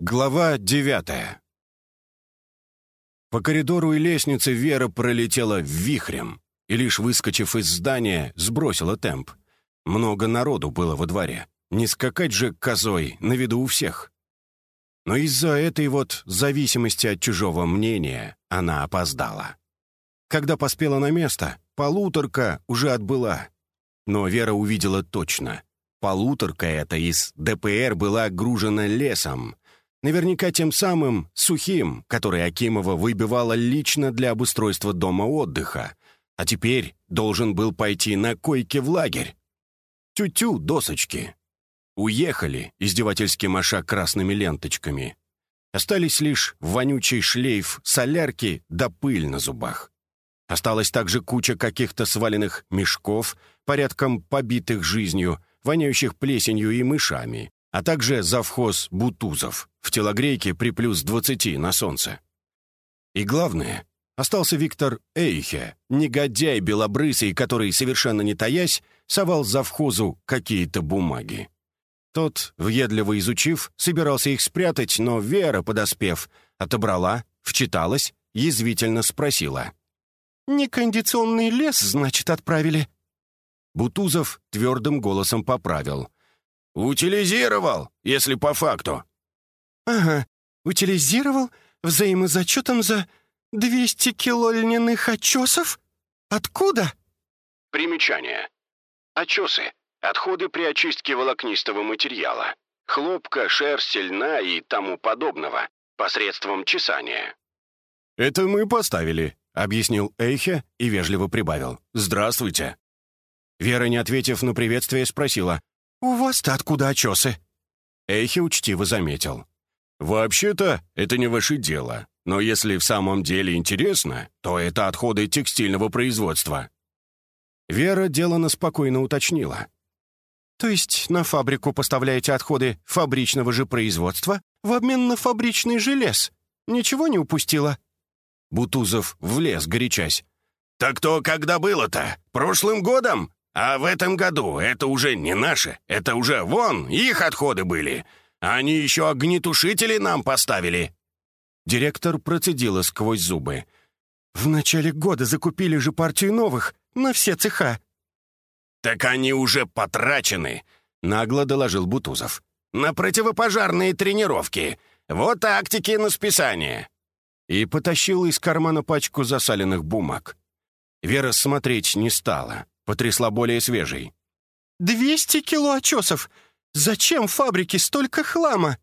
Глава девятая По коридору и лестнице Вера пролетела вихрем и, лишь выскочив из здания, сбросила темп. Много народу было во дворе. Не скакать же козой на виду у всех. Но из-за этой вот зависимости от чужого мнения она опоздала. Когда поспела на место, полуторка уже отбыла. Но Вера увидела точно. Полуторка эта из ДПР была гружена лесом. Наверняка тем самым сухим, который Акимова выбивала лично для обустройства дома отдыха. А теперь должен был пойти на койке в лагерь. Тю-тю, досочки. Уехали, издевательски маша красными ленточками. Остались лишь вонючий шлейф солярки да пыль на зубах. Осталась также куча каких-то сваленных мешков, порядком побитых жизнью, воняющих плесенью и мышами, а также завхоз Бутузов в телогрейке при плюс 20 на солнце. И главное, остался Виктор Эйхе, негодяй белобрысый, который, совершенно не таясь, совал завхозу какие-то бумаги. Тот, въедливо изучив, собирался их спрятать, но Вера, подоспев, отобрала, вчиталась, язвительно спросила. «Некондиционный лес, значит, отправили?» Бутузов твердым голосом поправил. «Утилизировал, если по факту». «Ага, утилизировал взаимозачетом за 200 кило льняных очесов? Откуда?» Примечание. Очесы — отходы при очистке волокнистого материала. Хлопка, шерсть, льна и тому подобного, посредством чесания. «Это мы поставили», — объяснил Эйхе и вежливо прибавил. «Здравствуйте». Вера, не ответив на приветствие, спросила. «У вас-то откуда очесы?» Эйхе учтиво заметил. «Вообще-то, это не ваше дело. Но если в самом деле интересно, то это отходы текстильного производства». Вера делано спокойно уточнила. «То есть на фабрику поставляете отходы фабричного же производства в обмен на фабричный желез? Ничего не упустила?» Бутузов влез, горячась. «Так то когда было-то? Прошлым годом? А в этом году это уже не наше. Это уже вон, их отходы были. Они еще огнетушители нам поставили». Директор процедила сквозь зубы. «В начале года закупили же партию новых, на все цеха». «Так они уже потрачены», — нагло доложил Бутузов. «На противопожарные тренировки. Вот тактики на списание» и потащил из кармана пачку засаленных бумаг. Вера смотреть не стала, потрясла более свежей. «Двести кило очесов! Зачем фабрике столько хлама?»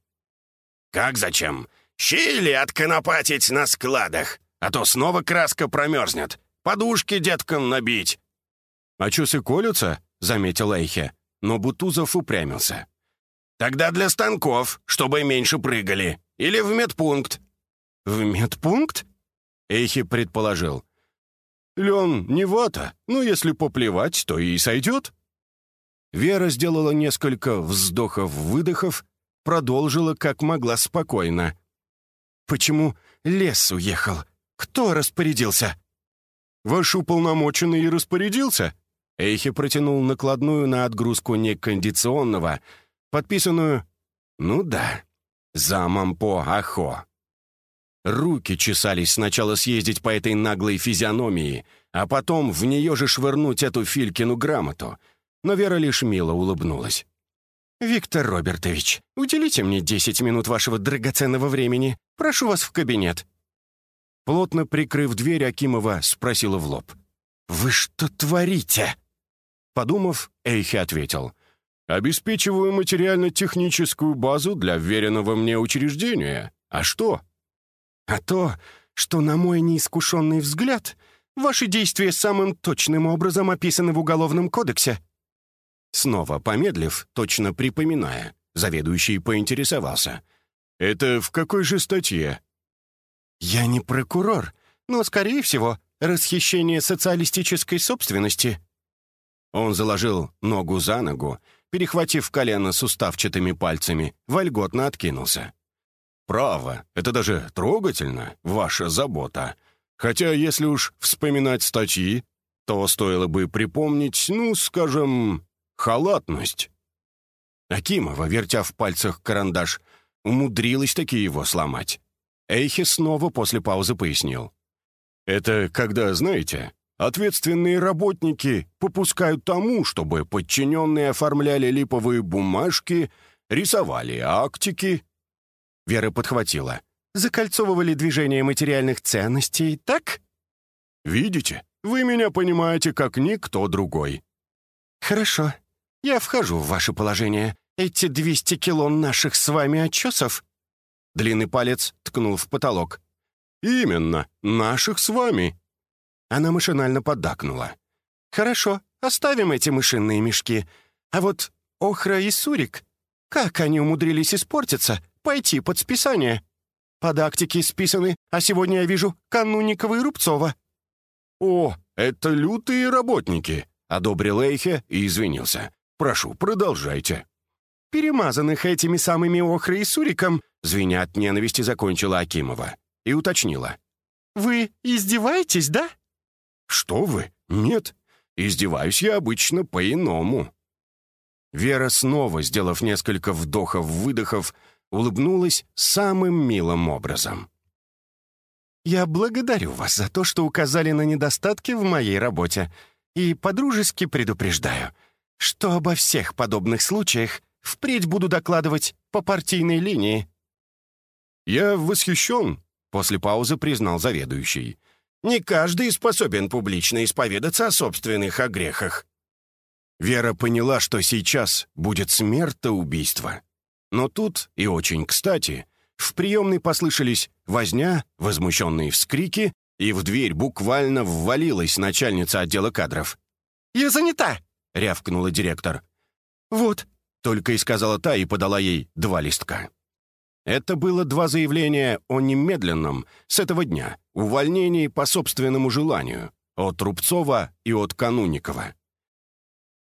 «Как зачем? Щели отконопатить на складах, а то снова краска промерзнет. Подушки деткам набить». «Очесы колются?» — заметил Эйхе, но Бутузов упрямился. «Тогда для станков, чтобы меньше прыгали. Или в медпункт. «В медпункт?» Эйхи предположил. «Лен, не вата, но если поплевать, то и сойдет». Вера сделала несколько вздохов-выдохов, продолжила как могла спокойно. «Почему лес уехал? Кто распорядился?» «Ваш уполномоченный и распорядился?» Эйхи протянул накладную на отгрузку некондиционного, подписанную «Ну да, замом по Ахо». Руки чесались сначала съездить по этой наглой физиономии, а потом в нее же швырнуть эту Филькину грамоту. Но Вера лишь мило улыбнулась. «Виктор Робертович, уделите мне десять минут вашего драгоценного времени. Прошу вас в кабинет». Плотно прикрыв дверь, Акимова спросила в лоб. «Вы что творите?» Подумав, Эйхи ответил. «Обеспечиваю материально-техническую базу для вверенного мне учреждения. А что?» А то, что, на мой неискушенный взгляд, ваши действия самым точным образом описаны в Уголовном кодексе». Снова помедлив, точно припоминая, заведующий поинтересовался. «Это в какой же статье?» «Я не прокурор, но, скорее всего, расхищение социалистической собственности». Он заложил ногу за ногу, перехватив колено суставчатыми пальцами, вольготно откинулся. Право, это даже трогательно, ваша забота. Хотя, если уж вспоминать статьи, то стоило бы припомнить, ну, скажем, халатность. Акимова, вертя в пальцах карандаш, Умудрилась таки его сломать. Эйхи снова после паузы пояснил. «Это когда, знаете, ответственные работники попускают тому, чтобы подчиненные оформляли липовые бумажки, рисовали актики». Вера подхватила. «Закольцовывали движение материальных ценностей, так?» «Видите, вы меня понимаете, как никто другой». «Хорошо. Я вхожу в ваше положение. Эти 200 кило наших с вами отчесов?» Длинный палец ткнул в потолок. «Именно, наших с вами». Она машинально поддакнула. «Хорошо, оставим эти мышиные мешки. А вот Охра и Сурик, как они умудрились испортиться, пойти под списание? Подактики списаны, а сегодня я вижу Кануникова и Рубцова». «О, это лютые работники», — одобрил Эйхе и извинился. «Прошу, продолжайте». «Перемазанных этими самыми Охрой и Суриком», — звеня от ненависти закончила Акимова и уточнила. «Вы издеваетесь, да?» «Что вы? Нет. Издеваюсь я обычно по-иному». Вера, снова сделав несколько вдохов-выдохов, улыбнулась самым милым образом. «Я благодарю вас за то, что указали на недостатки в моей работе, и подружески предупреждаю, что обо всех подобных случаях впредь буду докладывать по партийной линии». «Я восхищен», — после паузы признал заведующий. «Не каждый способен публично исповедаться о собственных огрехах». Вера поняла, что сейчас будет смертоубийство. Но тут, и очень кстати, в приемной послышались возня, возмущенные вскрики, и в дверь буквально ввалилась начальница отдела кадров. «Я занята!» — рявкнула директор. «Вот», — только и сказала та и подала ей два листка. Это было два заявления о немедленном, с этого дня, увольнении по собственному желанию, от Рубцова и от Кануникова.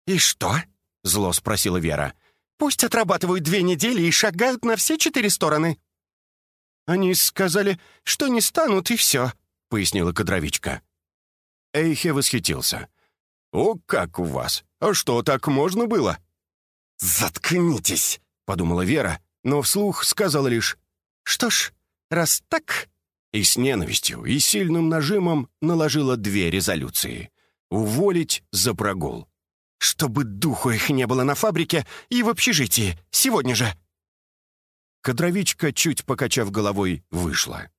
«И что?» — зло спросила Вера. «Пусть отрабатывают две недели и шагают на все четыре стороны». «Они сказали, что не станут, и все», — пояснила кадровичка. Эйхе восхитился. «О, как у вас! А что, так можно было?» «Заткнитесь!» — подумала Вера, но вслух сказала лишь «Что ж, раз так...» И с ненавистью и сильным нажимом наложила две резолюции. Уволить за прогул. «Чтобы духу их не было на фабрике и в общежитии, сегодня же!» Кадровичка, чуть покачав головой, вышла.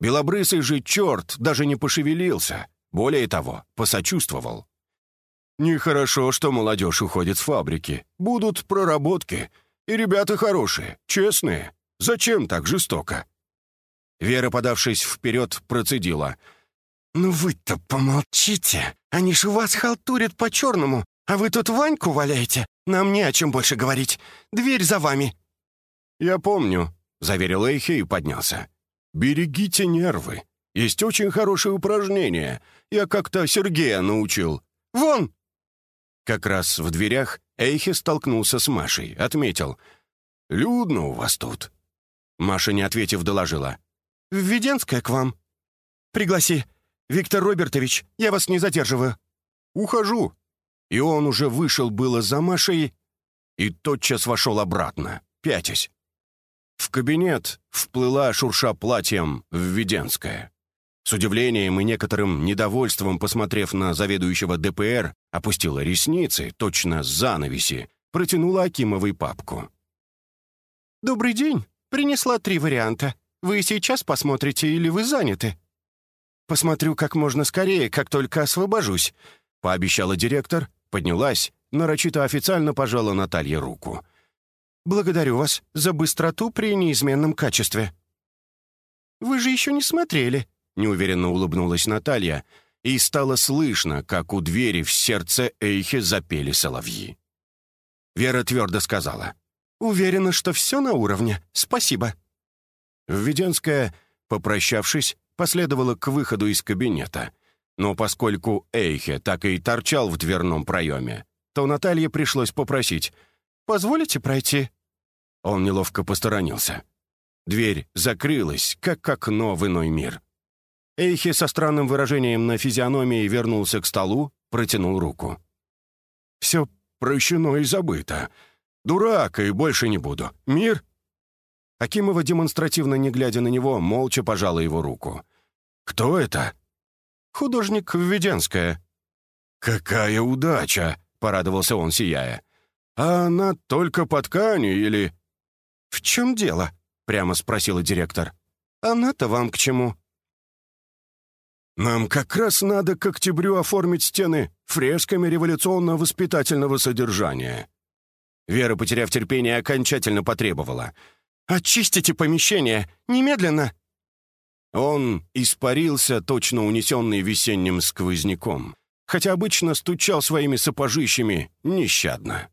Белобрысый же черт даже не пошевелился, более того, посочувствовал. «Нехорошо, что молодежь уходит с фабрики. Будут проработки. И ребята хорошие, честные. Зачем так жестоко?» Вера, подавшись вперед, процедила. «Ну вы-то помолчите. Они ж вас халтурят по-черному, а вы тут Ваньку валяете. Нам не о чем больше говорить. Дверь за вами». «Я помню», — заверил Эйхе и поднялся. «Берегите нервы. Есть очень хорошее упражнение. Я как-то Сергея научил. Вон!» Как раз в дверях Эйхе столкнулся с Машей, отметил. «Людно у вас тут». Маша, не ответив, доложила. «Введенская к вам. Пригласи. Виктор Робертович, я вас не задерживаю». «Ухожу». И он уже вышел было за Машей и тотчас вошел обратно, пятясь. В кабинет вплыла, шурша платьем, Введенская. С удивлением и некоторым недовольством, посмотрев на заведующего ДПР, опустила ресницы, точно занавеси, протянула Акимовой папку. «Добрый день. Принесла три варианта. Вы сейчас посмотрите или вы заняты?» «Посмотрю как можно скорее, как только освобожусь», — пообещала директор, поднялась, нарочито официально пожала Наталье руку. Благодарю вас за быстроту при неизменном качестве». «Вы же еще не смотрели», — неуверенно улыбнулась Наталья, и стало слышно, как у двери в сердце Эйхе запели соловьи. Вера твердо сказала. «Уверена, что все на уровне. Спасибо». Введенская, попрощавшись, последовала к выходу из кабинета. Но поскольку Эйхе так и торчал в дверном проеме, то Наталье пришлось попросить — Позволите пройти?» Он неловко посторонился. Дверь закрылась, как окно в иной мир. Эйхи со странным выражением на физиономии вернулся к столу, протянул руку. «Все прощено и забыто. Дурак, и больше не буду. Мир?» Акимова, демонстративно не глядя на него, молча пожала его руку. «Кто это?» «Художник Введенская». «Какая удача!» — порадовался он, сияя. «А она только по ткани или...» «В чем дело?» — прямо спросила директор. «Она-то вам к чему?» «Нам как раз надо к октябрю оформить стены фресками революционно-воспитательного содержания». Вера, потеряв терпение, окончательно потребовала. «Очистите помещение! Немедленно!» Он испарился, точно унесенный весенним сквозняком, хотя обычно стучал своими сапожищами нещадно.